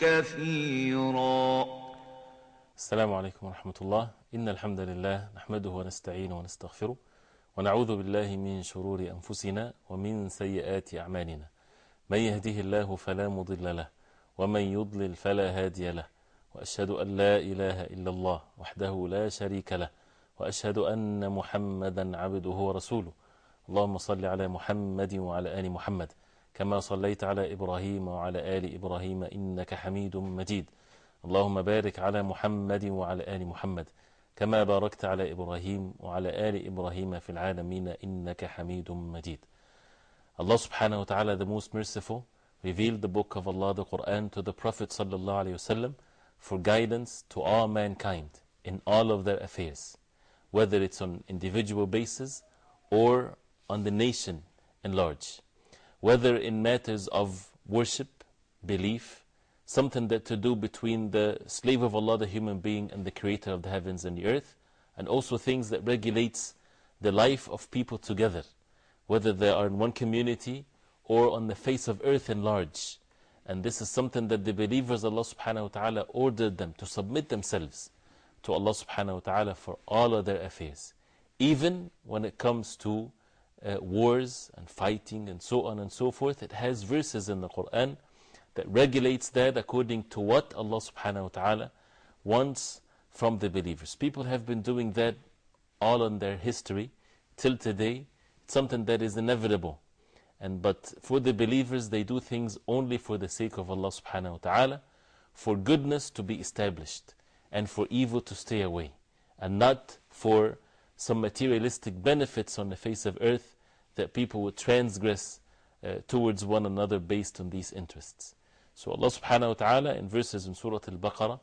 كثيرا. السلام عليكم ورحمة الله. إن الحمد لله نحمده ونستعينه ونستغفره ونعوذ بالله من شرور أنفسنا ومن سيئات أعمالنا. من يهده الله فلا مضل له ومن يضلل فلا هادي له. وأشهد أن لا إله إلا الله وحده لا شريك له. وأشهد أن محمدا عبده ورسوله. اللهم صل على محمد وعلى آل محمد. كما صليت على إبراهيم وعلى آل إبراهيم إنك حميد مجيد اللهم بارك على محمد وعلى آل محمد كما باركت على إبراهيم وعلى آل إبراهيم في العالمين إنك حميد مجيد subhanahu wa ta'ala the most merciful revealed the book of Allah the Quran to the Prophet sallallahu alayhi wasallam for guidance to all mankind in all of their affairs whether it's on individual basis or on the nation in large whether in matters of worship, belief, something that to do between the slave of Allah, the human being, and the creator of the heavens and the earth, and also things that regulates the life of people together, whether they are in one community or on the face of earth in large. And this is something that the believers, Allah subhanahu wa ta'ala, ordered them to submit themselves to Allah subhanahu wa ta'ala for all of their affairs, even when it comes to uh, wars and fighting and so on and so forth. It has verses in the Quran that regulates that according to what Allah subhanahu wa ta'ala wants from the believers. People have been doing that all in their history till today. It's something that is inevitable. And, but for the believers, they do things only for the sake of Allah subhanahu wa ta'ala, for goodness to be established, and for evil to stay away, and not for some materialistic benefits on the face of earth that people would transgress uh, towards one another based on these interests. So Allah subhanahu wa ta'ala in verses in Surah Al-Baqarah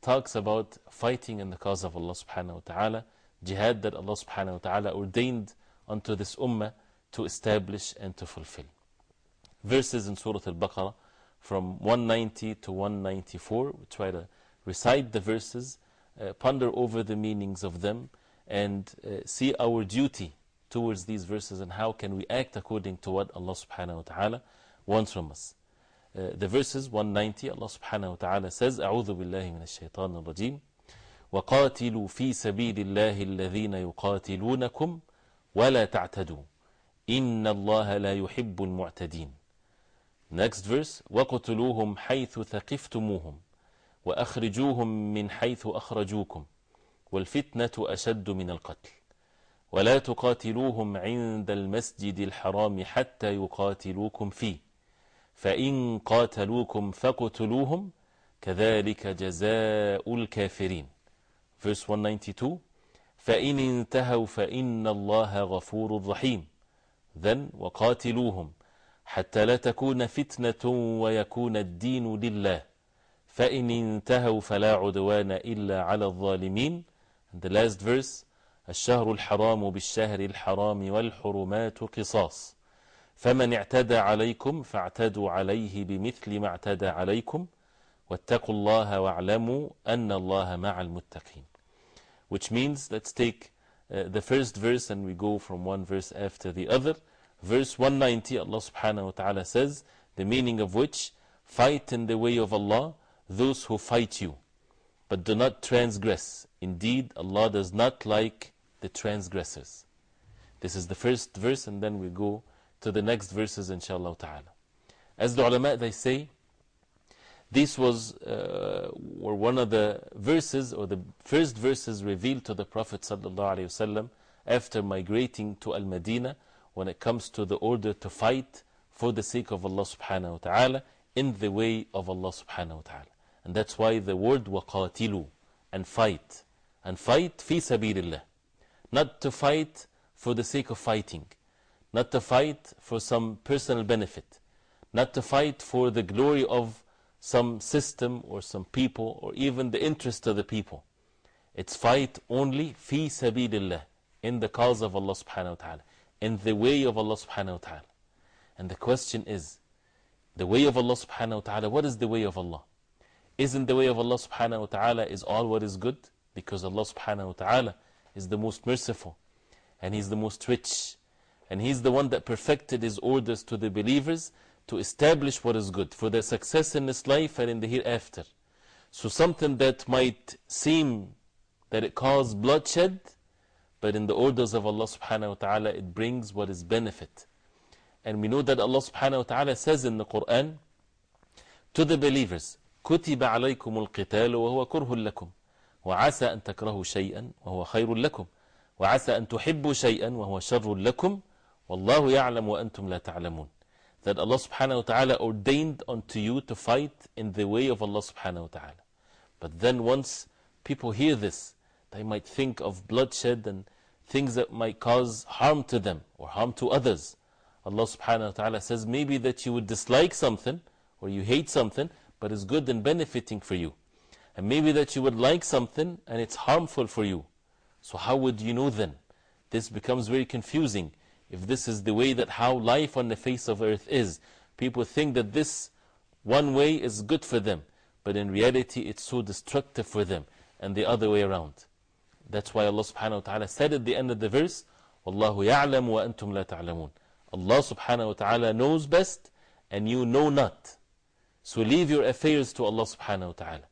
talks about fighting in the cause of Allah subhanahu wa ta'ala, jihad that Allah subhanahu wa ta'ala ordained unto this ummah to establish and to fulfill. Verses in Surah Al-Baqarah from 190 to 194, we try to recite the verses, uh, ponder over the meanings of them, and uh, see our duty towards these verses and how can we act according to what Allah subhanahu wa ta'ala wants from us. Uh, the verses 190, Allah subhanahu wa ta'ala says, أعوذ بالله من الشيطان الرجيم وقاتلوا في سبيل الله الذين يقاتلونكم ولا تعتدوا إن الله لا يحب المعتدين Next verse وقتلوهم حيث ثقفتموهم وأخرجوهم من حيث أخرجوكم والفتنة أشد من القتل. ولا تقاتلوهم عند المسجد الحرام حتى يقاتلوكم فيه. فإن قاتلوكم فقتلوهم كذلك جزاء الكافرين. Verse 192 فإن انتهوا فإن الله غفور رحيم. Then وقاتلوهم حتى لا تكون فتنة ويكون الدين لله. فإن انتهوا فلا عدوان إلا على الظالمين. The last verse الشهر الحرام بالشهر الحرام والحرمات قصاص فمن اعتدى عليكم فاعتدوا عليه بمثل ما اعتدى عليكم واتقوا الله واعلموا أن الله مع المتقين Which means, let's take uh, the first verse and we go from one verse after the other. Verse 190, Allah subhanahu wa ta'ala says, the meaning of which, fight in the way of Allah those who fight you, but do not transgress. Indeed, Allah does not like the transgressors. This is the first verse, and then we go to the next verses, inshallah ta'ala. As the ulama, they say, this was, uh, were one of the verses, or the first verses revealed to the Prophet ﷺ after migrating to Al Madinah when it comes to the order to fight for the sake of Allah subhanahu wa ta'ala in the way of Allah subhanahu wa ta'ala. And that's why the word waqatilu and fight. And fight fi sabilillah. Not to fight for the sake of fighting. Not to fight for some personal benefit. Not to fight for the glory of some system or some people or even the interest of the people. It's fight only fi sabilillah, in the cause of Allah subhanahu wa ta'ala, in the way of Allah subhanahu wa ta'ala. And the question is, the way of Allah subhanahu wa ta'ala, what is the way of Allah? Isn't the way of Allah subhanahu wa ta'ala is all what is good? Because Allah subhanahu wa ta'ala is the most merciful and He's the most rich and He's the one that perfected His orders to the believers to establish what is good for their success in this life and in the hereafter. So something that might seem that it causes bloodshed, but in the orders of Allah subhanahu wa ta'ala it brings what is benefit. And we know that Allah subhanahu wa ta'ala says in the Quran to the believers, كتب عليكم القتال وهو كره لكم وعسى أن تكرهوا شيئا وهو خير لكم وعسى أن تحبوا شيئا وهو شر لكم والله يعلم وأنتم لا تعلمون that Allah subhanahu wa ta'ala ordained unto you to fight in the way of Allah subhanahu wa ta'ala. But then once people hear this, they might think of bloodshed and things that might cause harm to them or harm to others. Allah subhanahu wa ta'ala says maybe that you would dislike something or you hate something, but it's good and benefiting for you. And maybe that you would like something and it's harmful for you. So, how would you know then? This becomes very confusing if this is the way that how life on the face of earth is. People think that this one way is good for them, but in reality it's so destructive for them, and the other way around. That's why Allah subhanahu wa ta'ala said at the end of the verse, Wallahu ya'lam wa antum la ta'lamun. Allah subhanahu wa ta'ala knows best, and you know not. So leave your affairs to Allah subhanahu wa ta'ala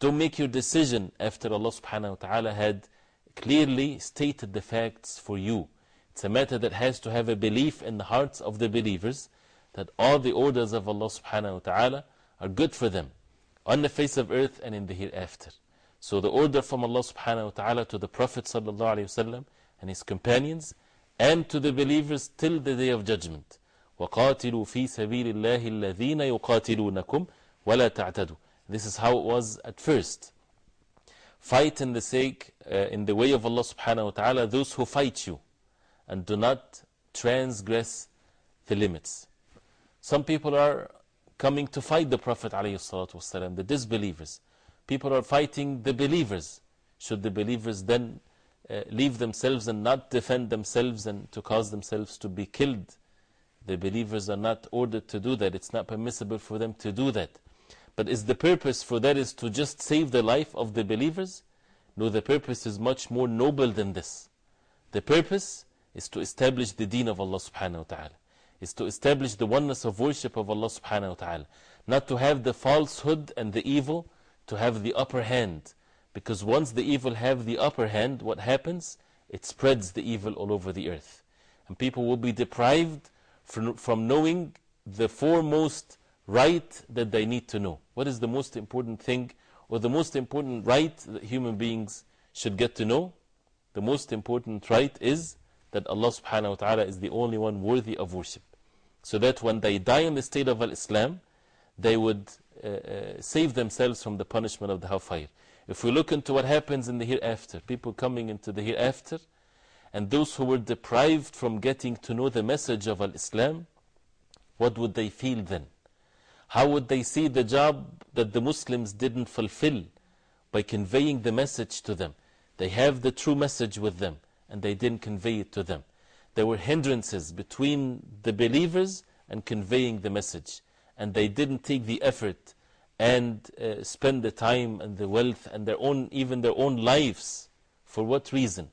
to make your decision after Allah subhanahu wa ta'ala had clearly stated the facts for you. It's a matter that has to have a belief in the hearts of the believers that all the orders of Allah subhanahu wa ta'ala are good for them on the face of earth and in the hereafter. So the order from Allah subhanahu wa ta'ala to the Prophet sallallahu alayhi wa and his companions and to the believers till the day of judgment. وَقَاتِلُوا فِي سَبِيلِ اللَّهِ الَّذِينَ يُقَاتِلُونَكُمْ وَلَا تَعْتَدُوا this is how it was at first. Fight in the sake, uh, in the way of Allah subhanahu wa ta'ala, those who fight you and do not transgress the limits. Some people are coming to fight the Prophet ﷺ, the disbelievers. People are fighting the believers. Should the believers then uh, leave themselves and not defend themselves and to cause themselves to be killed? The believers are not ordered to do that. It's not permissible for them to do that. But is the purpose for that is to just save the life of the believers? No, the purpose is much more noble than this. The purpose is to establish the deen of Allah subhanahu wa ta'ala. Is to establish the oneness of worship of Allah subhanahu wa ta'ala. Not to have the falsehood and the evil to have the upper hand. Because once the evil have the upper hand, what happens? It spreads the evil all over the earth. And people will be deprived from, from knowing the foremost right that they need to know. What is the most important thing or the most important right that human beings should get to know? The most important right is that Allah subhanahu wa ta'ala is the only one worthy of worship. So that when they die in the state of Al Islam, they would uh, uh, save themselves from the punishment of the hellfire. If we look into what happens in the hereafter, people coming into the hereafter, and those who were deprived from getting to know the message of Al Islam, what would they feel then? How would they see the job that the Muslims didn't fulfill by conveying the message to them? They have the true message with them and they didn't convey it to them. There were hindrances between the believers and conveying the message. And they didn't take the effort and uh, spend the time and the wealth and their own, even their own lives. For what reason?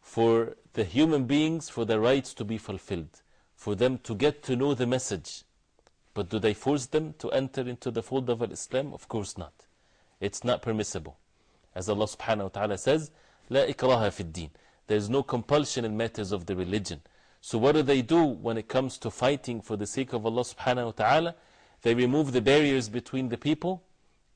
For the human beings, for their rights to be fulfilled, for them to get to know the message. But do they force them to enter into the fold of Islam? Of course not. It's not permissible. As Allah subhanahu wa ta'ala says, لا ikraha في الدين. There is no compulsion in matters of the religion. So what do they do when it comes to fighting for the sake of Allah subhanahu wa? They remove the barriers between the people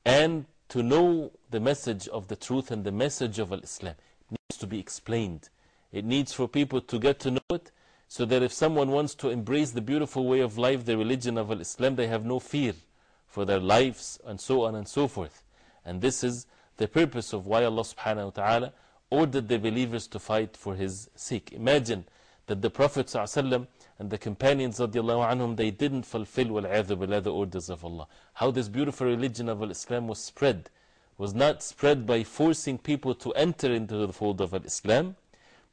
and to know the message of the truth and the message of Islam. It needs to be explained. It needs for people to get to know it so that if someone wants to embrace the beautiful way of life, the religion of Islam, they have no fear for their lives and so on and so forth. And this is the purpose of why Allah subhanahu wa ta'ala ordered the believers to fight for his sake. Imagine that the Prophet ﷺ and the companions radiallahu anhum, they didn't fulfill والعياذ بالله, the orders of Allah. How this beautiful religion of Islam was spread was not spread by forcing people to enter into the fold of Islam,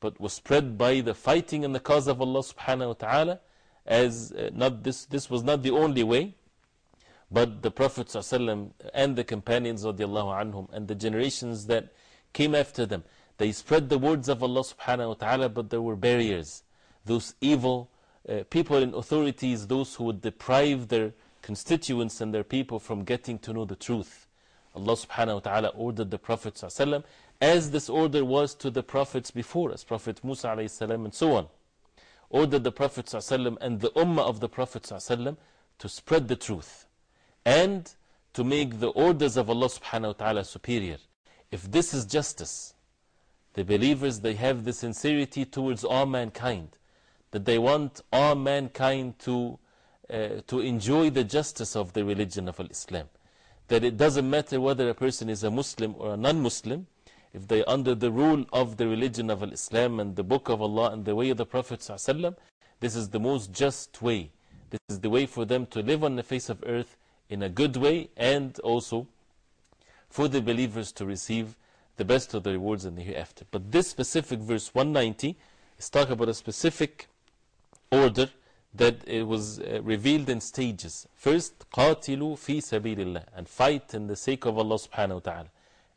but was spread by the fighting in the cause of Allah subhanahu wa ta'ala. As uh, not this, this was not the only way, but the Prophet and the companions anhum and the generations that came after them, they spread the words of Allah subhanahu wa ta'ala, but there were barriers. Those evil uh, people in authorities, those who would deprive their constituents and their people from getting to know the truth. Allah subhanahu wa ta'ala ordered the Prophet as this order was to the prophets before us, Prophet Musa salam and so on. Ordered the Prophet and the ummah of the Prophet to spread the truth and to make the orders of Allah subhanahu wa ta'ala superior. If this is justice, the believers they have the sincerity towards all mankind, that they want all mankind to, uh, to enjoy the justice of the religion of Islam. That it doesn't matter whether a person is a Muslim or a non Muslim, if they are under the rule of the religion of Islam and the book of Allah and the way of the Prophet, ﷺ, this is the most just way. This is the way for them to live on the face of earth in a good way and also for the believers to receive the best of the rewards in the hereafter. But this specific verse 190 is talking about a specific order that it was uh, revealed in stages. First, قاتلوا في سبيل الله and fight in the sake of Allah subhanahu wa ta'ala.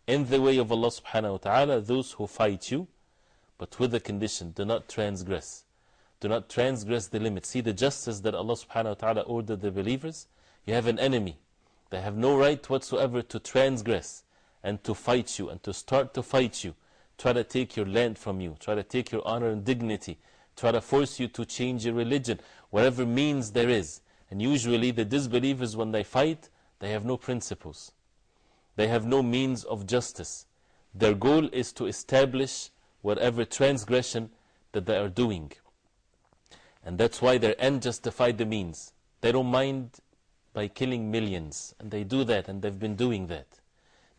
In the way of Allah subhanahu wa ta'ala, those who fight you, but with the condition, do not transgress. Do not transgress the limit. See the justice that Allah subhanahu wa ta'ala ordered the believers? You have an enemy. They have no right whatsoever to transgress and to fight you and to start to fight you. Try to take your land from you. Try to take your honor and dignity. Try to force you to change your religion. Whatever means there is. And usually the disbelievers, when they fight, they have no principles. They have no means of justice. Their goal is to establish whatever transgression that they are doing. And that's why their end justified the means. They don't mind by killing millions. And they do that, and they've been doing that.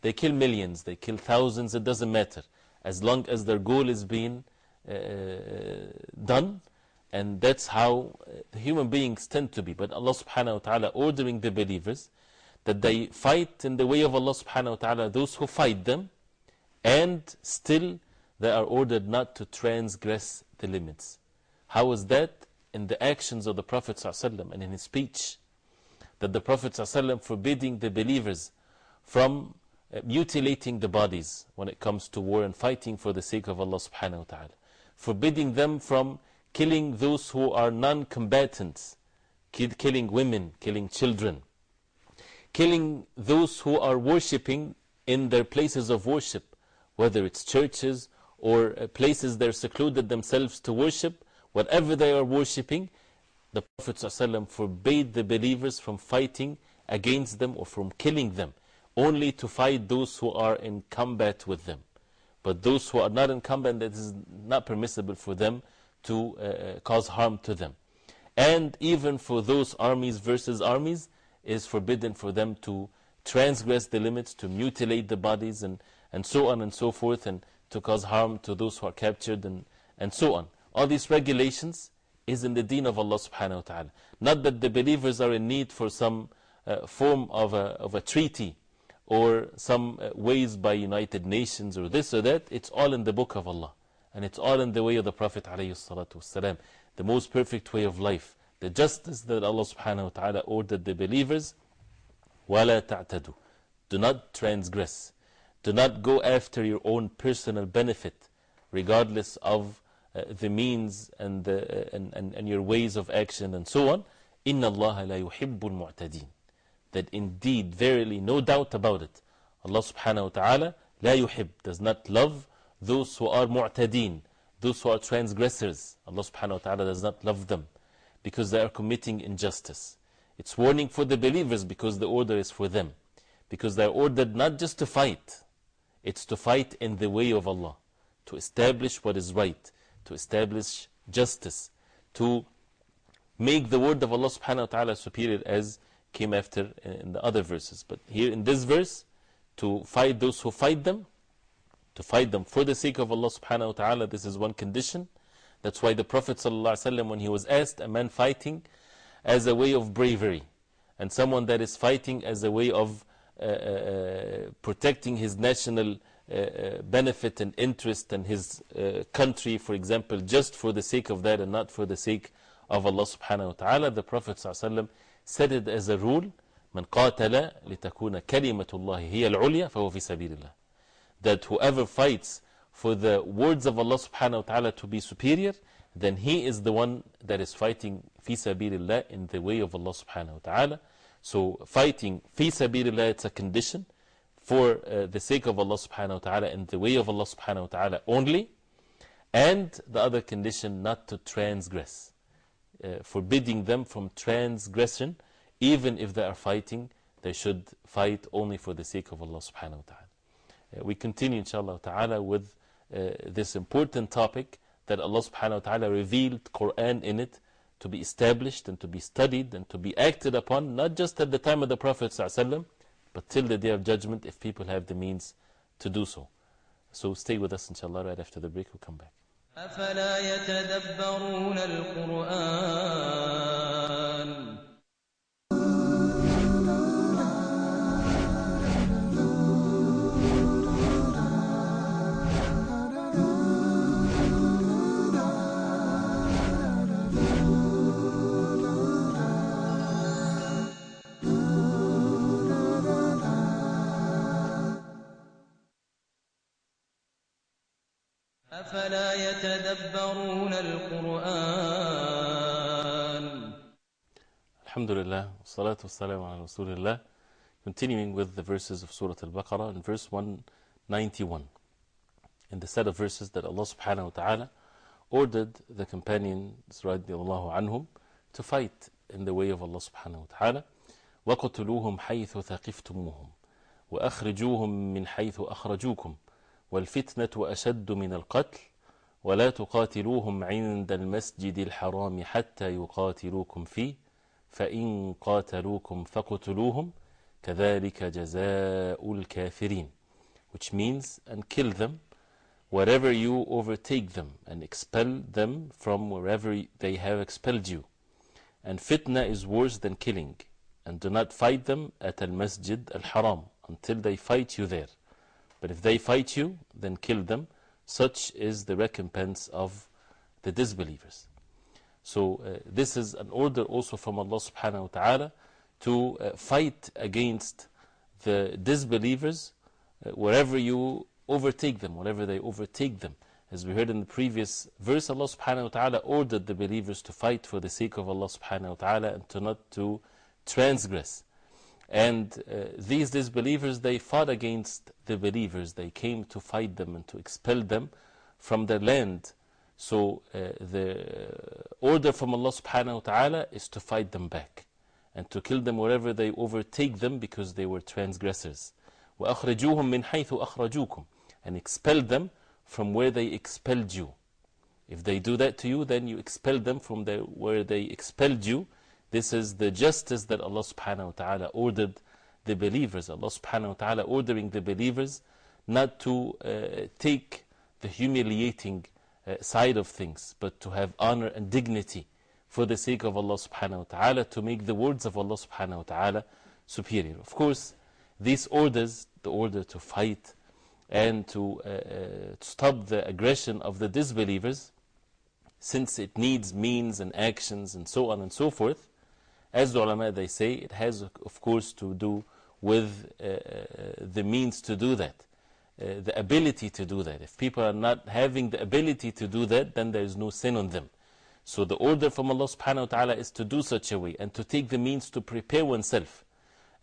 They kill millions, they kill thousands, it doesn't matter. As long as their goal is being uh, done, and that's how uh, human beings tend to be. But Allah subhanahu wa ta'ala ordering the believers that they fight in the way of Allah subhanahu wa ta'ala, those who fight them, and still they are ordered not to transgress the limits. How is that? In the actions of the Prophet ﷺ and in his speech that the Prophet ﷺ forbidding the believers from uh, mutilating the bodies when it comes to war and fighting for the sake of Allah subhanahu wa ta'ala. Forbidding them from killing those who are non combatants, killing women, killing children, killing those who are worshipping in their places of worship, whether it's churches or uh, places they're secluded themselves to worship, whatever they are worshipping, the Prophet ﷺ forbade the believers from fighting against them or from killing them, only to fight those who are in combat with them. But those who are not in combat, it is not permissible for them to uh, cause harm to them. And even for those armies versus armies, is forbidden for them to transgress the limits, to mutilate the bodies, and, and so on and so forth, and to cause harm to those who are captured, and, and so on. All these regulations is in the deen of Allah subhanahu wa ta'ala. Not that the believers are in need for some uh, form of a, of a treaty or some uh, ways by United Nations or this or that. It's all in the book of Allah. And it's all in the way of the Prophet ﷺ, the most perfect way of life the justice that Allah subhanahu wa ta'ala ordered the believers, وَلَا تَعْتَدُوا Do not transgress. Do not go after your own personal benefit, regardless of uh, the means and, the, uh, and, and, and your ways of action and so on. إِنَّ اللَّهَ لَا يُحِبُّ الْمُعْتَدِينَ That indeed, verily, no doubt about it, Allah subhanahu wa ta'ala, la يُحِبُّ Does not love those who are mu'tadeen, those who are transgressors. Allah subhanahu wa ta'ala does not love them because they are committing injustice. It's warning for the believers because the order is for them. Because they are ordered not just to fight, it's to fight in the way of Allah, to establish what is right, to establish justice, to make the word of Allah subhanahu wa ta'ala superior as came after in the other verses. But here in this verse, to fight those who fight them, to fight them for the sake of Allah subhanahu wa ta'ala, this is one condition That's why the Prophet ﷺ, when he was asked, a man fighting as a way of bravery, and someone that is fighting as a way of uh, uh, protecting his national uh, uh, benefit and interest and his uh, country, for example, just for the sake of that and not for the sake of Allah subhanahu wa ta'ala, the Prophet ﷺ said it as a rule من قاتل لتكون كلمة الله هي العليا فهو في سبيل الله that whoever fights for the words of Allah subhanahu wa ta'ala to be superior then he is the one that is fighting fi sabilillah in the way of Allah subhanahu wa ta'ala. So fighting fi sabilillah it's a condition for uh, the sake of Allah subhanahu wa ta'ala in the way of Allah subhanahu wa ta'ala only and the other condition not to transgress uh, forbidding them from transgression even if they are fighting they should fight only for the sake of Allah subhanahu wa ta'ala. Uh, we continue inshallah ta'ala with this important topic that Allah subhanahu wa ta'ala revealed Quran in it to be established and to be studied and to be acted upon, not just at the time of the Prophet ﷺ, but till the day of judgment if people have the means to do so. So stay with us inshallah right after the break, we'll come back. أفلا يتدبرون القرآن أفلا يتدبرون القرآن Alhamdulillah, salatu wassalam ala Rasulillah. Continuing with the verses of Surah Al Baqarah in verse 191. In the set of verses that Allah subhanahu wa ta'ala ordered the companions radiallahu anhum to fight in the way of Allah subhanahu wa ta'ala. وَقَتُلُوهُمْ حَيْثُ ثَقِفْتُمُوهُمْ وَأَخْرِجُوهُمْ مِنْ حَيْثُ أَخْرَجُوكُمْ والفتنة أشد من القتل ولا تقاتلوهم عند المسجد الحرام حتى يقاتلوكم فيه فإن قاتلوكم فقتلوهم كذلك جزاء الكافرين which means and kill them wherever you overtake them and expel them from wherever they have expelled you and fitna is worse than killing and do not fight them at al-masjid al-haram until they fight you there But if they fight you, then kill them. Such is the recompense of the disbelievers. So, uh, this is an order also from Allah subhanahu wa ta'ala to uh, fight against the disbelievers uh, wherever you overtake them, wherever they overtake them. As we heard in the previous verse, Allah subhanahu wa ta'ala ordered the believers to fight for the sake of Allah subhanahu wa ta'ala and to not to transgress. And uh, these disbelievers, they fought against the believers. They came to fight them and to expel them from their land. So uh, the order from Allah subhanahu wa ta'ala is to fight them back and to kill them wherever they overtake them because they were transgressors. وَأَخْرَجُوهُم مِّنْ حَيْثُ أَخْرَجُوكُمْ And expel them from where they expelled you. If they do that to you, then you expel them from the, where they expelled you. this is the justice that Allah subhanahu wa ta'ala ordered the believers. Allah subhanahu wa ta'ala ordering the believers not to uh, take the humiliating uh, side of things, but to have honor and dignity for the sake of Allah subhanahu wa ta'ala, to make the words of Allah subhanahu wa ta'ala superior. Of course, these orders, the order to fight and to, uh, uh, to stop the aggression of the disbelievers, since it needs means and actions and so on and so forth, as the ulama they say, it has of course to do with uh, uh, the means to do that, uh, the ability to do that. If people are not having the ability to do that, then there is no sin on them. So the order from Allah subhanahu wa ta'ala is to do such a way and to take the means to prepare oneself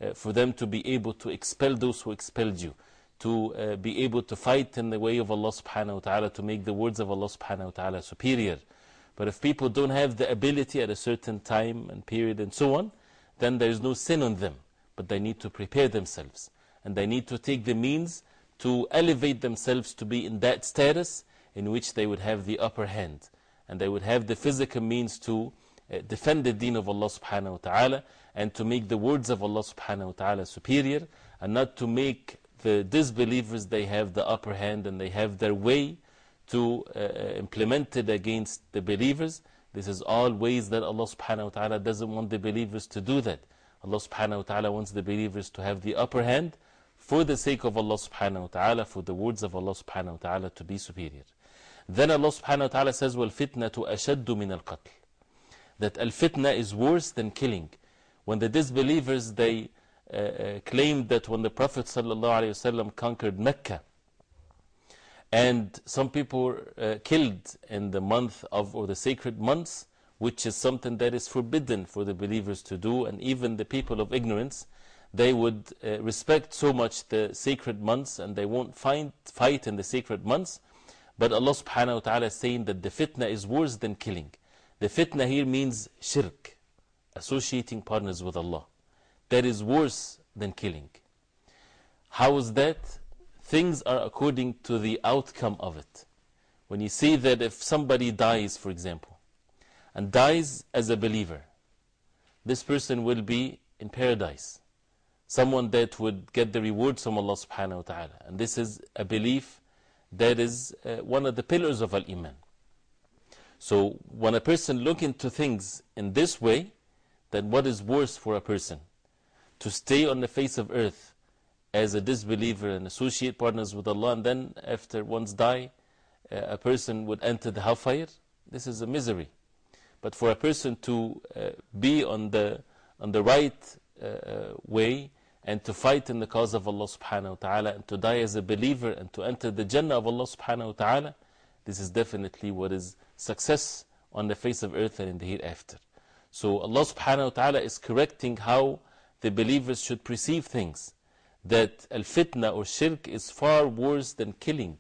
uh, for them to be able to expel those who expelled you, to be able to fight in the way of Allah subhanahu wa ta'ala to make the words of Allah subhanahu wa ta'ala superior. But if people don't have the ability at a certain time and period and so on, then there is no sin on them. But they need to prepare themselves. And they need to take the means to elevate themselves to be in that status in which they would have the upper hand. And they would have the physical means to uh, defend the deen of Allah subhanahu wa ta'ala and to make the words of Allah subhanahu wa ta'ala superior and not to make the disbelievers they have the upper hand and they have their way to uh, implement it against the believers. This is all ways that Allah subhanahu wa ta'ala doesn't want the believers to do that. Allah subhanahu wa ta'ala wants the believers to have the upper hand for the sake of Allah subhanahu wa ta'ala, for the words of Allah subhanahu wa ta'ala to be superior. Then Allah subhanahu wa ta'ala says, وَالْفِتْنَةُ أَشَدُّ مِنَ الْقَتْلِ That al-fitna is worse than killing. When the disbelievers, they uh, uh, claimed that when the Prophet sallallahu alayhi wasallam conquered Mecca, and some people were uh, killed in the month of, or the sacred months, which is something that is forbidden for the believers to do, and even the people of ignorance, they would uh, respect so much the sacred months and they won't find, fight in the sacred months. But Allah subhanahu wa ta'ala is saying that the fitna is worse than killing. The fitna here means shirk, associating partners with Allah. That is worse than killing. How is that? Things are according to the outcome of it. When you see that if somebody dies, for example, and dies as a believer, this person will be in paradise. Someone that would get the rewards from Allah subhanahu wa ta'ala. And this is a belief that is uh, one of the pillars of Al Iman. So, when a person look into things in this way, then what is worse for a person? To stay on the face of earth as a disbeliever and associate partners with Allah, and then after one's die, uh, a person would enter the hellfire. This is a misery. But for a person to uh, be on the, on the right uh, way and to fight in the cause of Allah subhanahu wa ta'ala and to die as a believer and to enter the Jannah of Allah subhanahu wa ta'ala, this is definitely what is success on the face of earth and in the hereafter. So Allah subhanahu wa ta'ala is correcting how the believers should perceive things That al fitna or shirk is far worse than killing.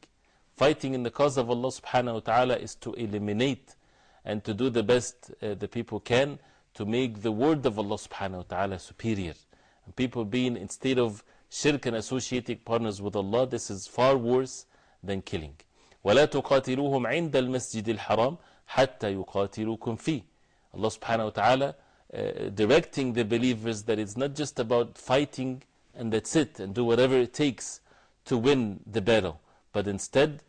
Fighting in the cause of Allah subhanahu wa ta'ala is to eliminate and to do the best uh, the people can to make the word of Allah subhanahu wa ta'ala superior. And people being, instead of shirk and associating partners with Allah, this is far worse than killing. ولا تقاتلوهم عند المسجد الحرام حتى يقاتلوكم فيه. Allah subhanahu wa ta'ala uh, directing the believers that it's not just about fighting and that's it, and do whatever it takes to win the battle, but instead,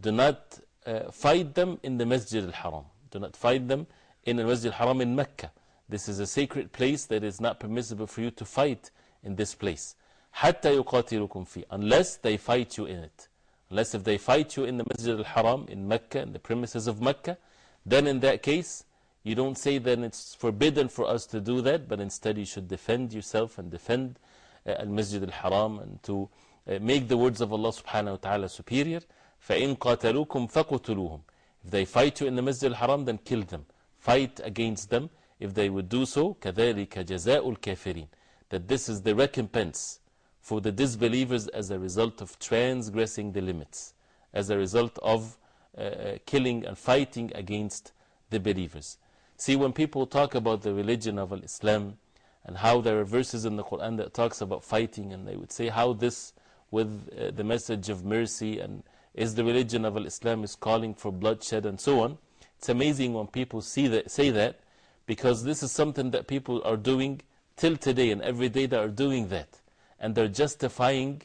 do not uh, fight them in the Masjid al Haram. Do not fight them in the Masjid al Haram in Mecca. This is a sacred place that is not permissible for you to fight in this place. حتى يقاتلوكم فيه unless they fight you in it. Unless if they fight you in the Masjid al Haram in Mecca, in the premises of Mecca, then in that case, you don't say that it's forbidden for us to do that, but instead you should defend yourself and defend uh, Al Masjid al Haram and to uh, make the words of Allah subhanahu wa ta'ala superior. فَإِن قَاتَلُوكُمْ فَقُتُلُوهُم If they fight you in the Masjid al Haram, then kill them. Fight against them. If they would do so, كَذَلِكَ جَزَاءُ الْكَافِرِينَ That this is the recompense for the disbelievers as a result of transgressing the limits, as a result of uh, killing and fighting against the believers. See, when people talk about the religion of Islam and how there are verses in the Quran that talks about fighting, and they would say how this, with uh, the message of mercy, and is the religion of Islam is calling for bloodshed and so on. It's amazing when people see that, say that because this is something that people are doing till today and every day they are doing that. And they're justifying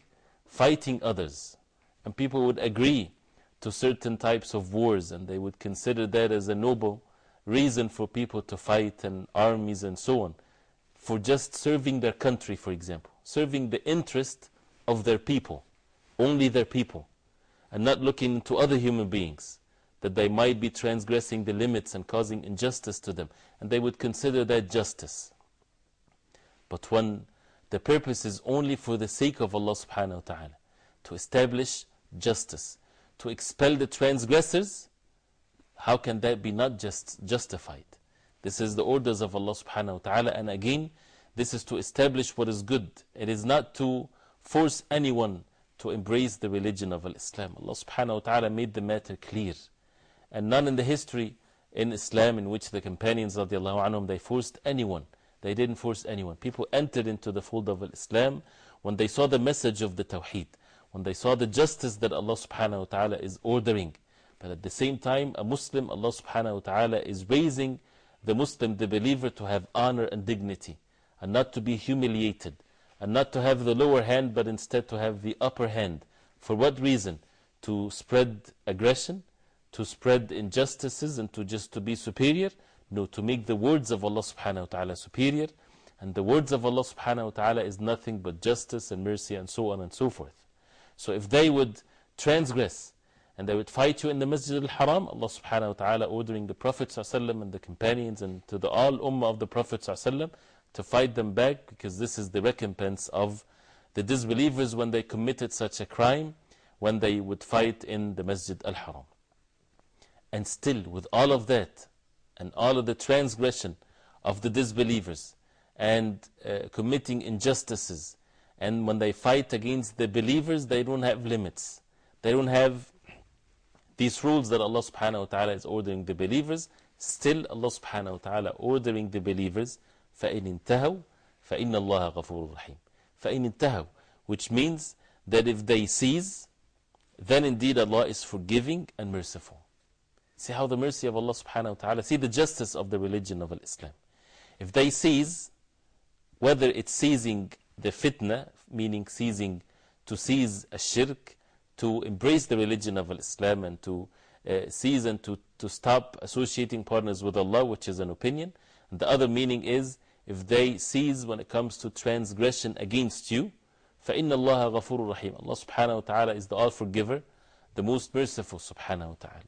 fighting others. And people would agree to certain types of wars and they would consider that as a noble reason for people to fight and armies and so on. For just serving their country, for example. Serving the interest of their people. Only their people. And not looking into other human beings. That they might be transgressing the limits and causing injustice to them. And they would consider that justice. But when the purpose is only for the sake of Allah subhanahu wa ta'ala, to establish justice, to expel the transgressors, how can that be not just justified? This is the orders of Allah subhanahu wa ta'ala, and again, this is to establish what is good. It is not to force anyone to embrace the religion of Islam. Allah subhanahu wa ta'ala made the matter clear. And none in the history in Islam in which the companions of anhum, they forced anyone. They didn't force anyone. People entered into the fold of Islam when they saw the message of the Tawheed, when they saw the justice that Allah subhanahu wa ta'ala is ordering. But at the same time, a Muslim, Allah subhanahu wa ta'ala is raising the Muslim, the believer, to have honor and dignity, and not to be humiliated, and not to have the lower hand, but instead to have the upper hand. For what reason? To spread aggression, to spread injustices and to just to be superior. No, to make the words of Allah subhanahu wa ta'ala superior. And the words of Allah subhanahu wa ta'ala is nothing but justice and mercy and so on and so forth. So if they would transgress and they would fight you in the Masjid al Haram, Allah subhanahu wa ta'ala ordering the Prophet and the companions and to the all ummah of the Prophet to fight them back because this is the recompense of the disbelievers when they committed such a crime when they would fight in the Masjid al Haram. And still, with all of that and all of the transgression of the disbelievers and uh, committing injustices, and when they fight against the believers, they don't have limits. They don't have these rules that Allah subhanahu wa ta'ala is ordering the believers. Still, Allah subhanahu wa ta'ala ordering the believers, فَإِنِ انتهوا فَإِنَّ اللَّهَ غَفُورٌ رَحِيمٌ فَإِنِ انتهوا Which means that if they cease, then indeed Allah is forgiving and merciful. See how the mercy of Allah subhanahu wa ta'ala, see the justice of the religion of Islam. If they seize, whether it's seizing the fitna, meaning seizing to seize a shirk, to embrace the religion of Islam and to uh, seize and to, to stop associating partners with Allah, which is an opinion. And the other meaning is if they seize when it comes to transgression against you, فَإِنَّ اللَّهَ غَفُورٌ رَحِيمٌ Allah subhanahu wa ta'ala is the all forgiver, the most merciful subhanahu wa ta'ala.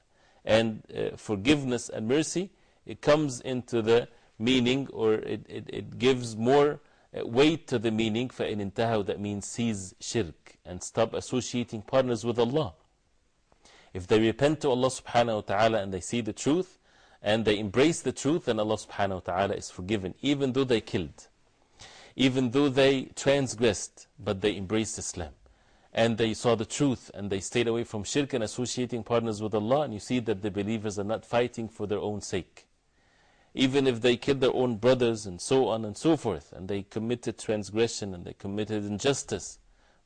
And uh, forgiveness and mercy, it comes into the meaning or it, it, it gives more uh, weight to the meaning فَإِنْ انتهوا that means cease shirk and stop associating partners with Allah. If they repent to Allah subhanahu wa ta'ala and they see the truth and they embrace the truth then Allah subhanahu wa ta'ala is forgiven even though they killed even though they transgressed but they embraced Islam. And they saw the truth and they stayed away from shirk and associating partners with Allah and you see that the believers are not fighting for their own sake. Even if they killed their own brothers and so on and so forth, and they committed transgression and they committed injustice,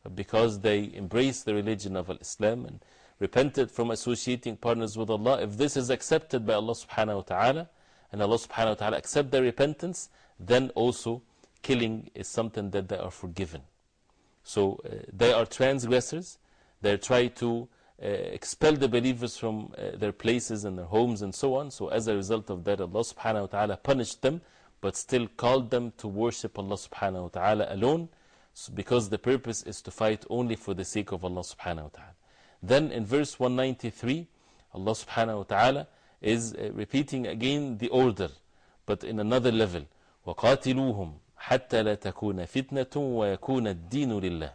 but because they embraced the religion of Islam and repented from associating partners with Allah, if this is accepted by Allah subhanahu wa ta'ala, and Allah subhanahu wa ta'ala accept their repentance, then also killing is something that they are forgiven. So uh, they are transgressors, they try to expel the believers from uh, their places and their homes and so on. So as a result of that, Allah subhanahu wa ta'ala punished them, but still called them to worship Allah subhanahu wa ta'ala alone, so because the purpose is to fight only for the sake of Allah subhanahu wa ta'ala. Then in verse 193, Allah subhanahu wa ta'ala is repeating again the order, but in another level. وَقَاتِلُوهُمْ حَتَّى لَا تَكُونَ فِتْنَةٌ وَيَكُونَ الدِّينُ لِلَّهِ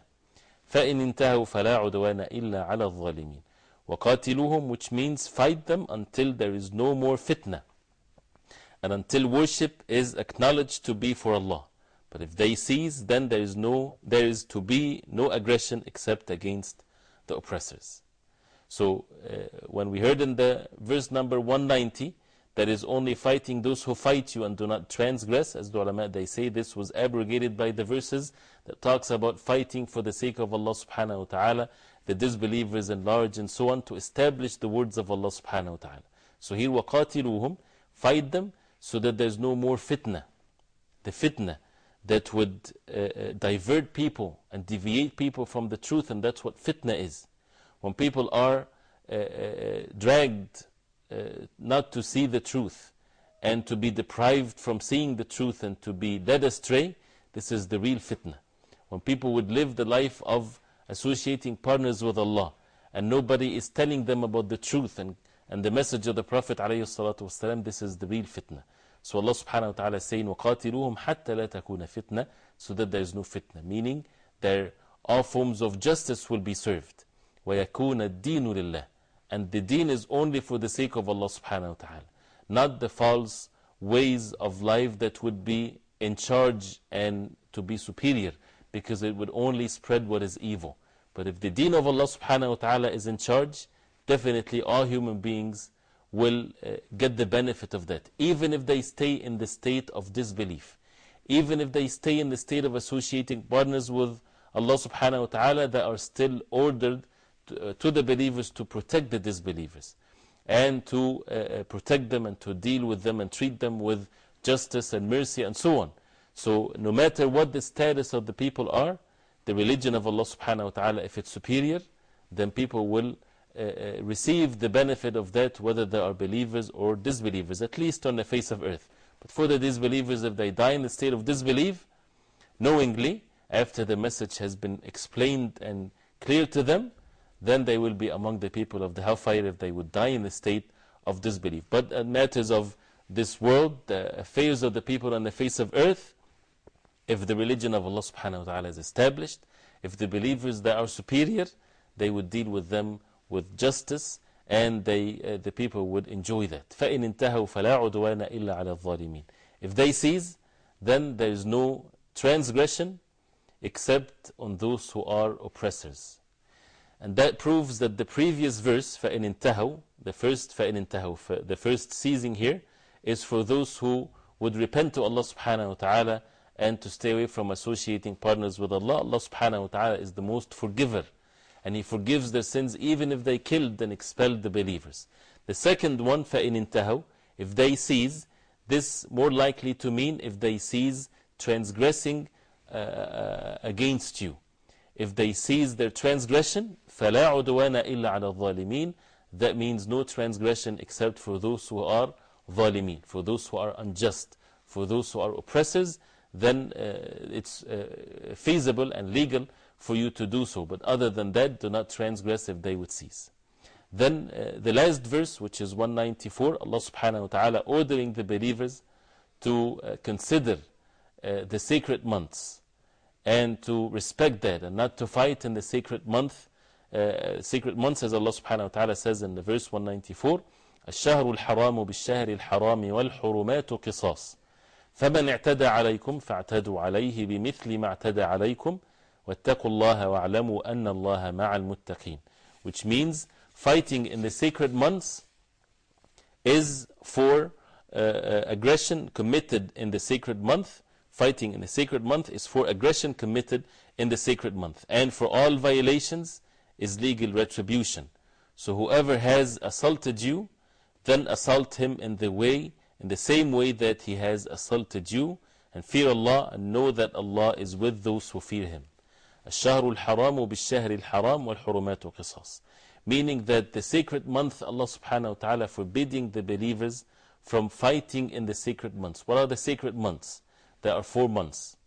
فَإِنْ انتهوا فَلَا عُدْوَانَ إِلَّا عَلَى الظَّالِمِينَ وَقَاتِلُوهُمْ which means fight them until there is no more fitna and until worship is acknowledged to be for Allah. But if they cease, then there is, no, there is to be no aggression except against the oppressors. So, uh, when we heard in the verse number 190, that is only fighting those who fight you and do not transgress, as the ulama they say this was abrogated by the verses that talks about fighting for the sake of Allah subhanahu wa ta'ala, the disbelievers and large and so on, to establish the words of Allah subhanahu wa ta'ala. So here, وَقَاتِلُوهُمْ Fight them so that there's no more fitna. The fitna that would uh, divert people and deviate people from the truth, and that's what fitna is. When people are uh, uh, dragged not to see the truth and to be deprived from seeing the truth and to be led astray, this is the real fitna. When people would live the life of associating partners with Allah and nobody is telling them about the truth and, and the message of the Prophet, ﷺ, this is the real fitna. So Allah subhanahu wa ta'ala is saying, وَقَاتِلُوهُمْ حَتَّى لَا تَكُونَ fitna, so that there is no fitna. Meaning, there all forms of justice will be served. وَيَكُونَ الدِّينُ لِلَّهِ and the deen is only for the sake of Allah subhanahu wa ta'ala. Not the false ways of life that would be in charge and to be superior, because it would only spread what is evil. But if the deen of Allah subhanahu wa ta'ala is in charge, definitely all human beings will uh, get the benefit of that, even if they stay in the state of disbelief. Even if they stay in the state of associating partners with Allah subhanahu wa ta'ala, they are still ordered to, uh, to the believers to protect the disbelievers and to uh, protect them and to deal with them and treat them with justice and mercy and so on. So, no matter what the status of the people are, the religion of Allah subhanahu wa ta'ala, if it's superior, then people will uh, uh, receive the benefit of that whether they are believers or disbelievers, at least on the face of earth. But for the disbelievers, if they die in the state of disbelief, knowingly, after the message has been explained and clear to them, then they will be among the people of the hellfire if they would die in the state of disbelief. But in matters of this world, the affairs of the people on the face of earth, if the religion of Allah subhanahu wa ta'ala is established, if the believers that are superior, they would deal with them with justice and they, uh, the people would enjoy that. فَإِنِ انْتَهَوْا فَلَا عُدْوَانَ إِلَّا عَلَى الظَّالِمِينَ If they cease, then there is no transgression except on those who are oppressors. And that proves that the previous verse, فَإِنِ انْتَهَوْا the first فَإِنِ انْتَهَوْا the first ceasing here is for those who would repent to Allah subhanahu wa ta'ala and to stay away from associating partners with Allah. Allah subhanahu wa ta'ala is the most forgiver and He forgives their sins even if they killed and expelled the believers. The second one, فَإِنِ انْتَهَوْا if they cease, this more likely to mean if they cease transgressing uh, uh, against you. If they cease their transgression, فَلَا عُدْوَانَ إِلَّا عَلَى الظَّالِمِينَ That means no transgression except for those who are ظالمين, for those who are unjust, for those who are oppressors, then uh, it's uh, feasible and legal for you to do so. But other than that, do not transgress if they would cease. Then uh, the last verse, which is 194, Allah subhanahu wa ta'ala ordering the believers to uh, consider uh, the sacred months and to respect that and not to fight in the sacred month. Uh, sacred months, as Allah subhanahu wa ta'ala says in the verse 194, الشهر الحرام بالشهر الحرام والحرمات قصاص فمن اعتدى عليكم فاعتدوا عليه بمثل ما اعتدى عليكم واتقوا الله واعلموا أن الله مع المتقين which means fighting in the sacred months is for uh, uh, aggression committed in the sacred month fighting in the sacred month is for aggression committed in the sacred month and for all violations is legal retribution so whoever has assaulted you then assault him in the way in the same way that he has assaulted you and fear Allah and know that Allah is with those who fear him الشهر الحرام بالشهر الحرام والحرمات قصاص meaning that the sacred month Allah subhanahu wa ta'ala forbidding the believers from fighting in the sacred months what are the sacred months there are four months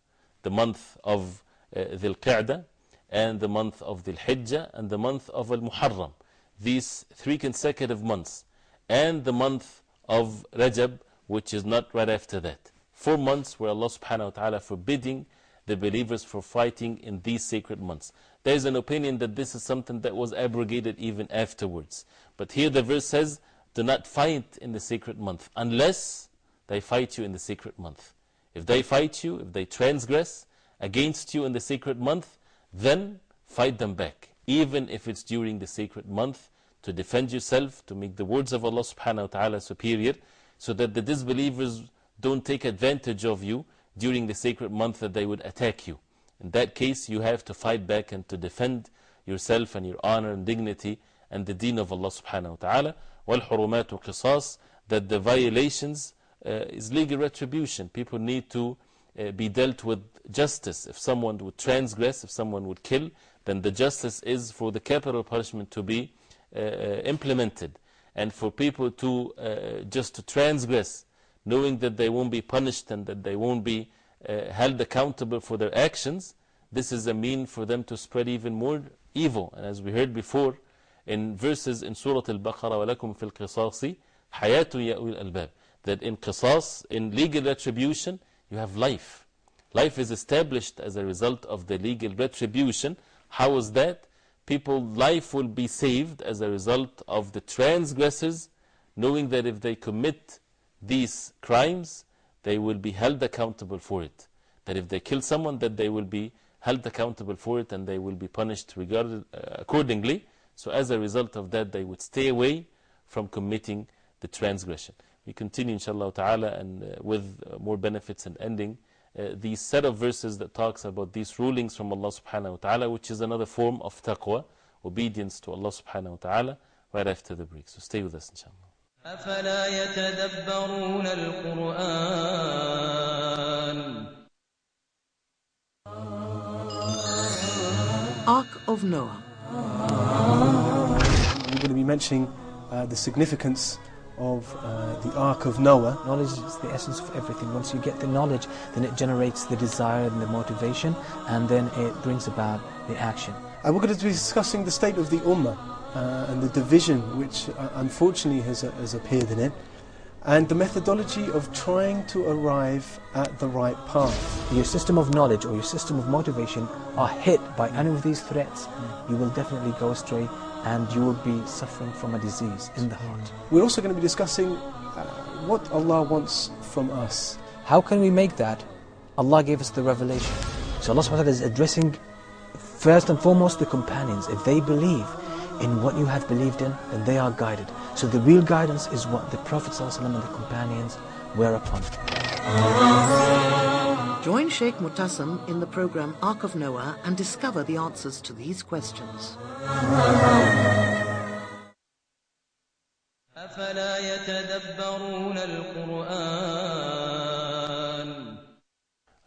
the month of uh, Dhul Qa'dah and the month of Dhul Hijjah and the month of Al Muharram these three consecutive months and the month of Rajab, which is not right after that. Four months where Allah subhanahu wa ta'ala forbidding the believers for fighting in these sacred months. There is an opinion that this is something that was abrogated even afterwards. But here the verse says, do not fight in the sacred month unless they fight you in the sacred month. If they fight you, if they transgress against you in the sacred month, then fight them back, even if it's during the sacred month to defend yourself, to make the words of Allah subhanahu wa ta'ala superior, so that the disbelievers don't take advantage of you during the sacred month that they would attack you. In that case, you have to fight back and to defend yourself and your honor and dignity and the deen of Allah subhanahu wa ta'ala. وَالْحُرُمَاتُ قِصَاص That the violations uh, is legal retribution. People need to uh, be dealt with justice. If someone would transgress, if someone would kill, then the justice is for the capital punishment to be uh, uh, implemented. And for people to uh, just to transgress, knowing that they won't be punished and that they won't be held accountable for their actions, this is a mean for them to spread even more evil. And as we heard before in verses in Surah Al Baqarah, وَلَكُمْ فِي الْقِصَاصِ حَيَاةٌ يَأْوِي الْأَلْبَابِ that in Qisas, in legal retribution, you have life. Life is established as a result of the legal retribution. How is that? people's life will be saved as a result of the transgressors knowing that if they commit these crimes, they will be held accountable for it. That if they kill someone, that they will be held accountable for it and they will be punished uh, accordingly. So as a result of that, they would stay away from committing the transgression. We continue, inshallah ta'ala, and uh, with uh, more benefits and ending uh, these set of verses that talks about these rulings from Allah subhanahu wa ta'ala, which is another form of taqwa, obedience to Allah subhanahu wa ta'ala, right after the break. So stay with us, inshallah. أفلا يتدبرون القرآن Ark of Noah. going to be mentioning uh, the significance of uh, the Ark of Noah. Knowledge is the essence of everything. Once you get the knowledge, then it generates the desire and the motivation, and then it brings about the action. And we're going to be discussing the state of the Ummah uh, and the division which uh, unfortunately has, has appeared in it, and the methodology of trying to arrive at the right path. Your system of knowledge or your system of motivation are hit by any of these threats, you will definitely go astray and you will be suffering from a disease in the heart. We're also going to be discussing uh, what Allah wants from us. How can we make that? Allah gave us the revelation. So Allah subhanahu wa ta'ala is addressing first and foremost the companions. If they believe in what you have believed in, then they are guided. So the real guidance is what the Prophet ﷺ and the companions were upon. Join Sheikh Mutasim in the program Ark of Noah and discover the answers to these questions.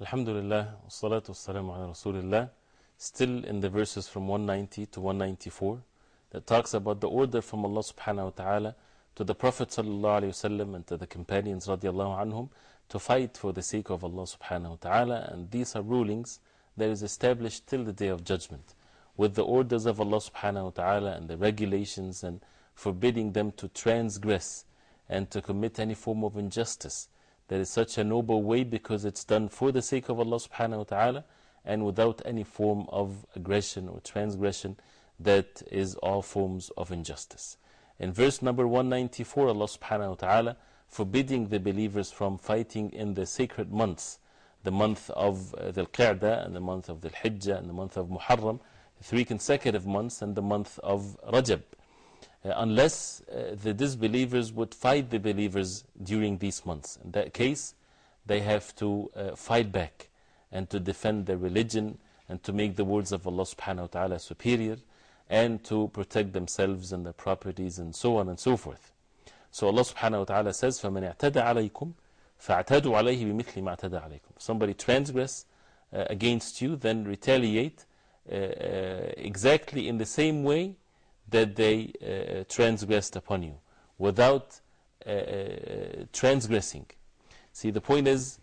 Alhamdulillah, wassalatu wassalamu ala Rasulillah. Still in the verses from 190 to 194 that talks about the order from Allah subhanahu wa ta'ala to the Prophet sallallahu alayhi wa sallam and to the companions radiallahu anhum to fight for the sake of Allah subhanahu wa ta'ala. And these are rulings that is established till the day of judgment with the orders of Allah subhanahu wa ta'ala and the regulations and forbidding them to transgress and to commit any form of injustice. That is such a noble way because it's done for the sake of Allah subhanahu wa ta'ala and without any form of aggression or transgression that is all forms of injustice. In verse number 194, Allah subhanahu wa ta'ala forbidding the believers from fighting in the sacred months, the month of uh, Dhul Qa'dah and the month of Dhul Hijjah and the month of Muharram, three consecutive months, and the month of Rajab. Uh, unless uh, the disbelievers would fight the believers during these months. In that case, they have to uh, fight back and to defend their religion and to make the words of Allah subhanahu wa ta'ala superior and to protect themselves and their properties and so on and so forth. So Allah subhanahu wa ta'ala says, فَمَنْ اعْتَدَى عَلَيْكُمْ فَاعْتَدُوا عَلَيْهِ بِمِثْلِ مَا اعْتَدَى عَلَيْكُمْ Somebody transgress uh, against you, then retaliate uh, uh, exactly in the same way that they uh, transgressed upon you, without uh, transgressing. See, the point is,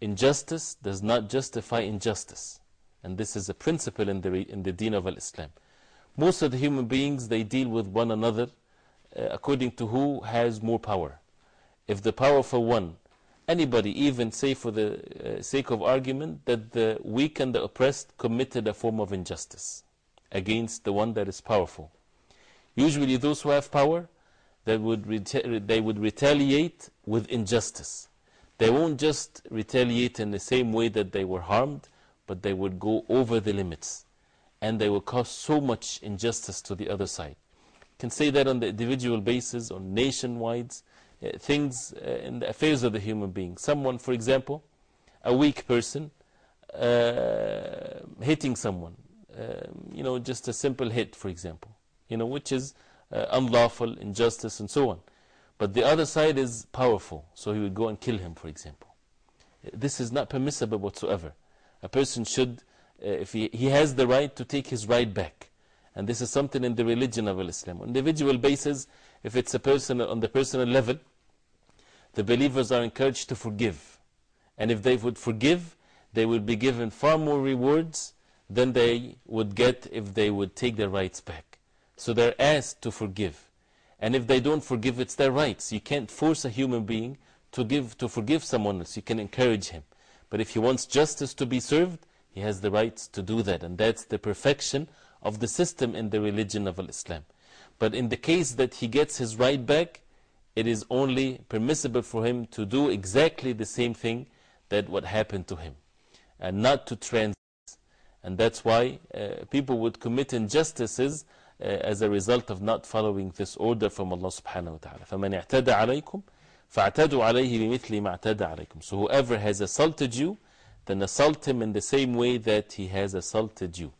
injustice does not justify injustice. And this is a principle in the, in the deen of Islam. Most of the human beings, they deal with one another uh, according to who has more power. If the powerful one, anybody, even say for the uh, sake of argument, that the weak and the oppressed committed a form of injustice against the one that is powerful. Usually, those who have power, they would, they would retaliate with injustice. They won't just retaliate in the same way that they were harmed, but they would go over the limits. And they will cause so much injustice to the other side. Can say that on the individual basis, on nationwide, uh, things uh, in the affairs of the human being. Someone, for example, a weak person uh, hitting someone, um, you know, just a simple hit, for example, you know, which is uh, unlawful, injustice, and so on. But the other side is powerful, so he would go and kill him, for example. This is not permissible whatsoever. A person should, uh, if he, he has the right to take his right back. And this is something in the religion of Islam. On individual basis, if it's a person on the personal level, the believers are encouraged to forgive. And if they would forgive, they would be given far more rewards than they would get if they would take their rights back. So they're asked to forgive. And if they don't forgive, it's their rights. You can't force a human being to, give, to forgive someone else. You can encourage him. But if he wants justice to be served, he has the rights to do that. And that's the perfection of the system in the religion of Islam. But in the case that he gets his right back, it is only permissible for him to do exactly the same thing that what happened to him. And not to transgress. And that's why uh, people would commit injustices uh, as a result of not following this order from Allah subhanahu wa ta'ala. فَمَنْ اعْتَدَى عَلَيْكُمْ فَاعْتَدُوا عَلَيْهِ بِمِثْلِ مَا اعْتَدَى عَلَيْكُمْ So whoever has assaulted you, then assault him in the same way that he has assaulted you.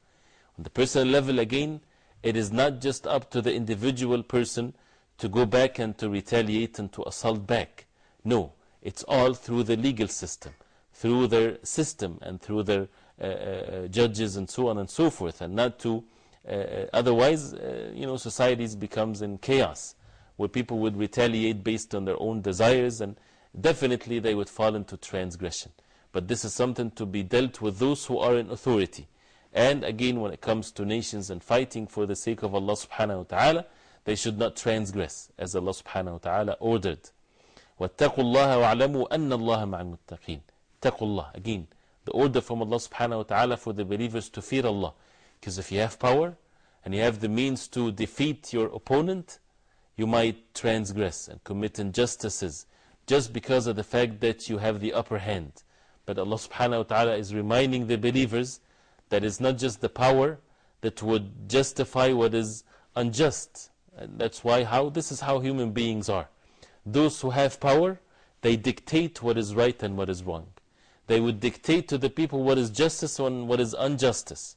The personal level again, it is not just up to the individual person to go back and to retaliate and to assault back. No, it's all through the legal system, through their system and through their uh, uh, judges and so on and so forth, and not to uh, otherwise, uh, you know, societies becomes in chaos where people would retaliate based on their own desires and definitely they would fall into transgression. But this is something to be dealt with those who are in authority. And again, when it comes to nations and fighting for the sake of Allah subhanahu wa ta'ala, they should not transgress as Allah subhanahu wa ta'ala ordered. وَاتَّقُوا اللَّهَ وَاعْلَمُوا أَنَّ اللَّهَ مَعَ الْمُتَّقِينَ اتقوا Allah. Again, the order from Allah subhanahu wa ta'ala for the believers to fear Allah. Because if you have power and you have the means to defeat your opponent, you might transgress and commit injustices just because of the fact that you have the upper hand. But Allah subhanahu wa ta'ala is reminding the believers that it's not just the power that would justify what is unjust. And that's why how, this is how human beings are. Those who have power, they dictate what is right and what is wrong. They would dictate to the people what is justice and what is injustice.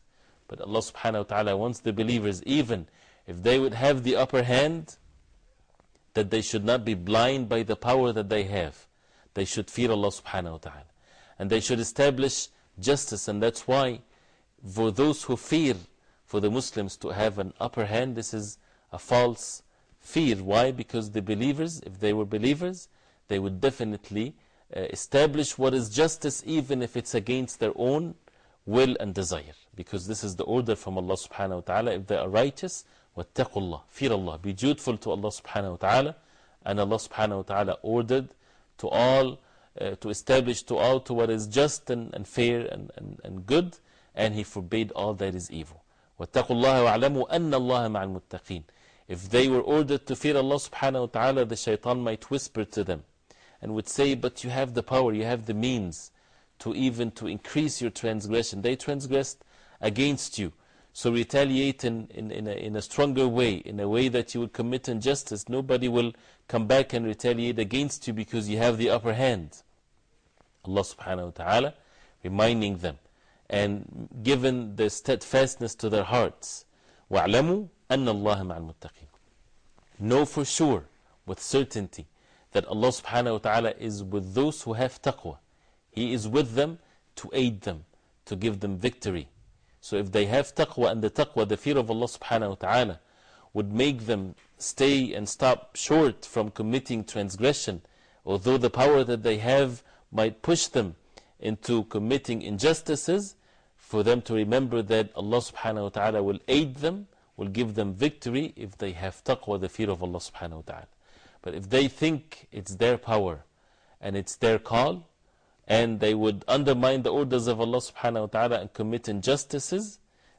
But Allah subhanahu wa ta'ala wants the believers, even if they would have the upper hand, that they should not be blind by the power that they have. They should fear Allah subhanahu wa ta'ala. And they should establish justice. And that's why, for those who fear for the Muslims to have an upper hand, this is a false fear. Why? Because the believers, if they were believers, they would definitely uh, establish what is justice, even if it's against their own will and desire. Because this is the order from Allah subhanahu wa ta'ala. If they are righteous, واتقوا الله fear Allah be dutiful to Allah subhanahu wa ta'ala and Allah subhanahu wa ta'ala ordered to all uh, to establish to all to what is just and, and fair and, and, and good and He forbade all that is evil واتقوا الله واعلموا أن الله مع المتقين if they were ordered to fear Allah subhanahu wa ta'ala the shaitan might whisper to them and would say but you have the power you have the means to even to increase your transgression they transgressed against you so retaliate in, in, in, a, in a stronger way, in a way that you will commit injustice. Nobody will come back and retaliate against you because you have the upper hand. Allah subhanahu wa ta'ala reminding them and given the steadfastness to their hearts. وَاعْلَمُوا أَنَّ اللَّهَ مَعَ الْمُتَّقِينَ Know for sure, with certainty, that Allah subhanahu wa ta'ala is with those who have taqwa. He is with them to aid them, to give them victory. So if they have taqwa and the taqwa, the fear of Allah subhanahu wa ta'ala, would make them stay and stop short from committing transgression, although the power that they have might push them into committing injustices, for them to remember that Allah subhanahu wa ta'ala will aid them, will give them victory if they have taqwa, the fear of Allah subhanahu wa ta'ala. But if they think it's their power and it's their call, and they would undermine the orders of Allah subhanahu wa ta'ala and commit injustices,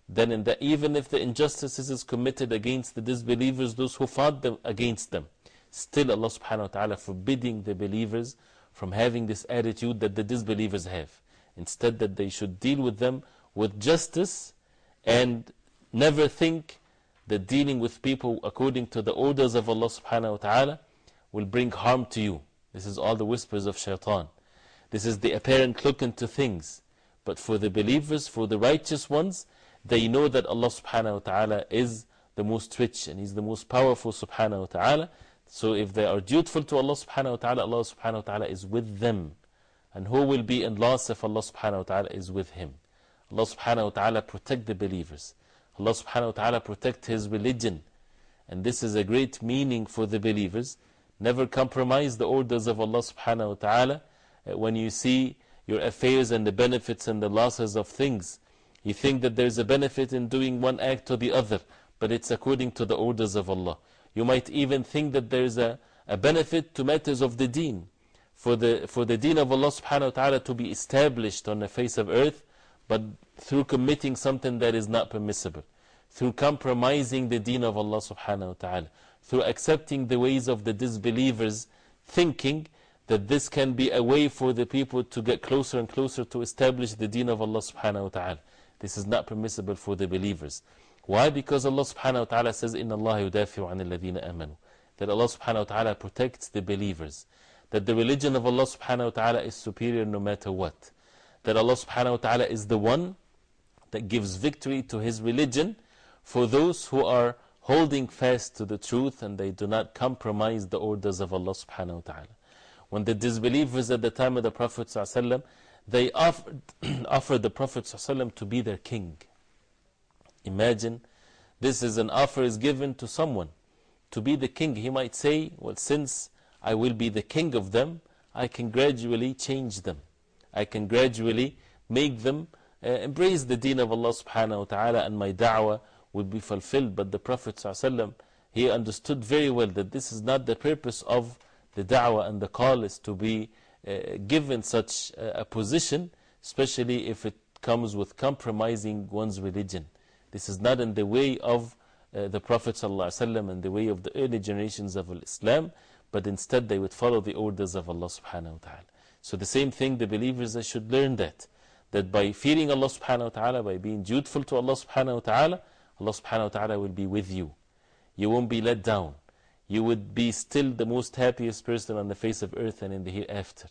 then in the, even if the injustices is committed against the disbelievers, those who fought them against them, still Allah subhanahu wa ta'ala forbidding the believers from having this attitude that the disbelievers have. Instead, that they should deal with them with justice and never think that dealing with people according to the orders of Allah subhanahu wa ta'ala will bring harm to you. This is all the whispers of shaitan. This is the apparent look into things. But for the believers, for the righteous ones, they know that Allah subhanahu wa ta'ala is the most rich and He's the most powerful subhanahu wa ta'ala. So if they are dutiful to Allah subhanahu wa ta'ala, Allah subhanahu wa ta'ala is with them. And who will be in loss if Allah subhanahu wa ta'ala is with him? Allah subhanahu wa ta'ala protect the believers. Allah subhanahu wa ta'ala protect His religion. And this is a great meaning for the believers. Never compromise the orders of Allah subhanahu wa ta'ala uh, when you see your affairs and the benefits and the losses of things. You think that there's a benefit in doing one act or the other, but it's according to the orders of Allah. You might even think that there's a, a benefit to matters of the deen. For the, for the deen of Allah subhanahu wa ta'ala to be established on the face of earth, but through committing something that is not permissible. Through compromising the deen of Allah subhanahu wa ta'ala. Through accepting the ways of the disbelievers, thinking that this can be a way for the people to get closer and closer to establish the deen of Allah subhanahu wa ta'ala. This is not permissible for the believers. Why? Because Allah subhanahu wa ta'ala says, إِنَّ اللَّهَ يُدَافِعُ عَنِ الَّذِينَ آمَنُوا That Allah subhanahu wa ta'ala protects the believers. That the religion of Allah subhanahu wa ta'ala is superior no matter what. That Allah subhanahu wa ta'ala is the one that gives victory to His religion for those who are holding fast to the truth and they do not compromise the orders of Allah subhanahu wa ta'ala when the disbelievers at the time of the Prophet ﷺ, they offered, offered the Prophet ﷺ to be their king. Imagine this is an offer is given to someone to be the king. He might say, Well, since I will be the king of them, I can gradually change them. I can gradually make them uh, embrace the deen of Allah subhanahu wa ta'ala and my da'wah will be fulfilled. But the Prophet ﷺ, he understood very well that this is not the purpose of the da'wah and the call is to be uh, given such a position, especially if it comes with compromising one's religion. This is not in the way of uh, the Prophet ﷺ and the way of the early generations of Islam, but instead they would follow the orders of Allah subhanahu wa ta'ala. So the same thing, the believers should learn that. That by fearing Allah subhanahu wa ta'ala, by being dutiful to Allah subhanahu wa ta'ala, Allah subhanahu wa ta'ala will be with you. You won't be let down. You would be still the most happiest person on the face of earth and in the hereafter.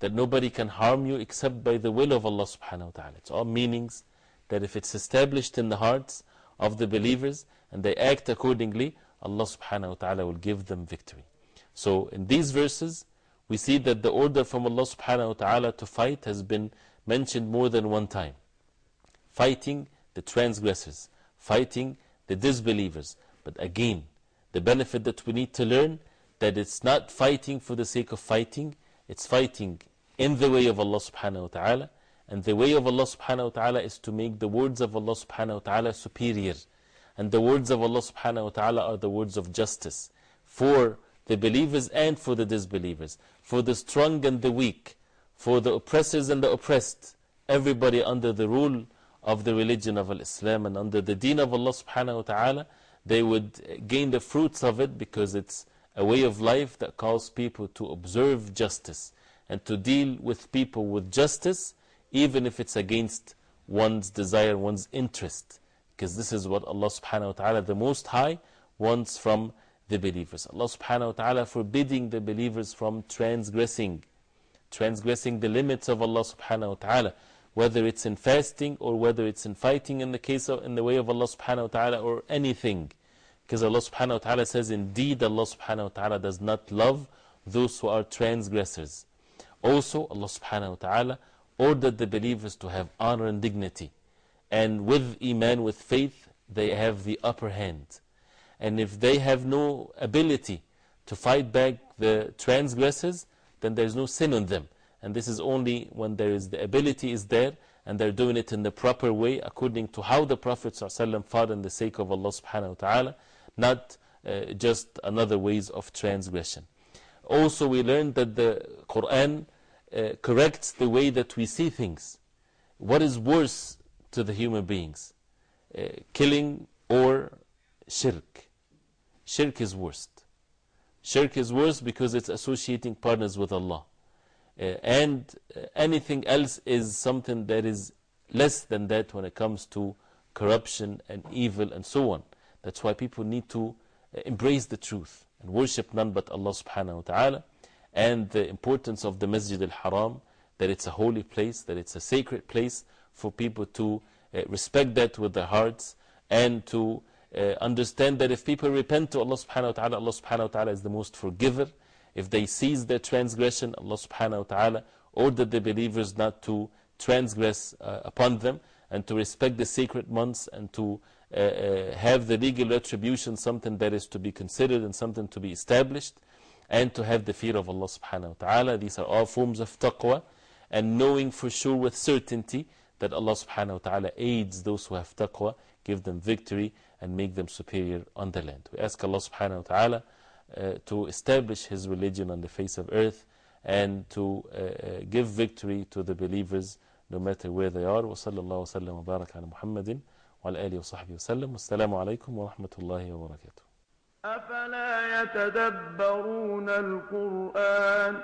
That nobody can harm you except by the will of Allah subhanahu wa ta'ala. It's all meanings that if it's established in the hearts of the believers and they act accordingly, Allah subhanahu wa ta'ala will give them victory. So in these verses, we see that the order from Allah subhanahu wa ta'ala to fight has been mentioned more than one time. Fighting the transgressors, fighting the disbelievers. But again, the benefit that we need to learn that it's not fighting for the sake of fighting, it's fighting in the way of Allah subhanahu wa ta'ala. And the way of Allah subhanahu wa ta'ala is to make the words of Allah subhanahu wa ta'ala superior. And the words of Allah subhanahu wa ta'ala are the words of justice for the believers and for the disbelievers, for the strong and the weak, for the oppressors and the oppressed, everybody under the rule of the religion of Islam and under the deen of Allah subhanahu wa ta'ala, they would gain the fruits of it because it's a way of life that calls people to observe justice and to deal with people with justice, even if it's against one's desire, one's interest. Because this is what Allah subhanahu wa ta'ala, the Most High, wants from the believers. Allah subhanahu wa ta'ala forbidding the believers from transgressing, transgressing the limits of Allah subhanahu wa ta'ala, whether it's in fasting or whether it's in fighting in the case of, in the way of Allah subhanahu wa ta'ala or anything. Because Allah subhanahu wa ta'ala says, Indeed, Allah subhanahu wa ta'ala does not love those who are transgressors. Also, Allah subhanahu wa ta'ala ordered the believers to have honor and dignity. And with Iman, with faith, they have the upper hand. And if they have no ability to fight back the transgressors, then there is no sin on them. And this is only when there is the ability is there and they're doing it in the proper way according to how the Prophet ﷺ fought in the sake of Allah subhanahu wa ta'ala, not uh, just another ways of transgression. Also, we learned that the Quran uh, corrects the way that we see things. What is worse to the human beings? Uh, killing or shirk? Shirk is worst. Shirk is worse because it's associating partners with Allah. Uh, and uh, anything else is something that is less than that when it comes to corruption and evil and so on. That's why people need to uh, embrace the truth and worship none but Allah subhanahu wa ta'ala. And the importance of the Masjid al Haram, that it's a holy place, that it's a sacred place for people to respect that with their hearts and to uh, understand that if people repent to Allah subhanahu wa ta'ala, Allah subhanahu wa ta'ala is the most forgiver. If they cease their transgression, Allah subhanahu wa ta'ala ordered the believers not to transgress uh, upon them and to respect the sacred months and to uh, uh, have the legal retribution something that is to be considered and something to be established and to have the fear of Allah subhanahu wa ta'ala. These are all forms of taqwa and knowing for sure with certainty that Allah subhanahu wa ta'ala aids those who have taqwa, give them victory and make them superior on the land. We ask Allah subhanahu wa ta'ala uh, to establish His religion on the face of earth and to uh, uh, give victory to the believers no matter where they are. وصلى الله وسلم وبارك على محمد وعلى آله وصحبه وسلم والسلام عليكم ورحمة الله وبركاته أفلا يتدبرون القرآن